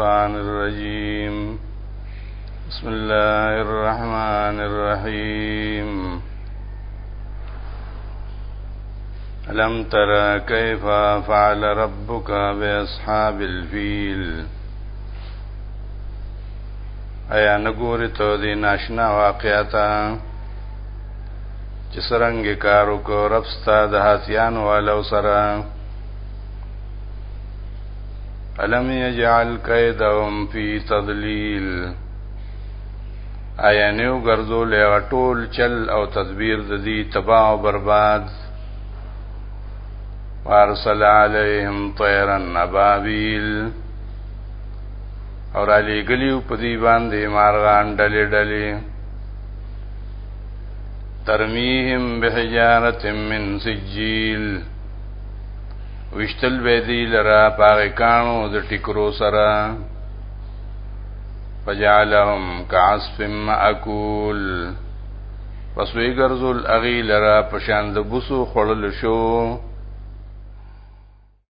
الشيطان الرجيم بسم الله الرحمن الرحيم ألم ترى كيف فعل ربك بأصحاب الفيل ایا نګوري ته دې ناشنا واقعتا چې سرنګ کارو کو رب ستاد سره علم یجعل قیدهم فی تضلیل آیا نیو ګرځول یا ټول چل او تدبیر د دې تباہ او برباد وارسل علیهم طیرا ابابیل اور علی گلیو په دې باندې مارغان ډلې ډلې ترمیهم بحجارت من سجیل وشتل به دی لرا پاغه کانو د ټیکرو سره فجعلهم كعصف ماكول پس وی ګرځول اغي لرا پشان د بوسو خړل شو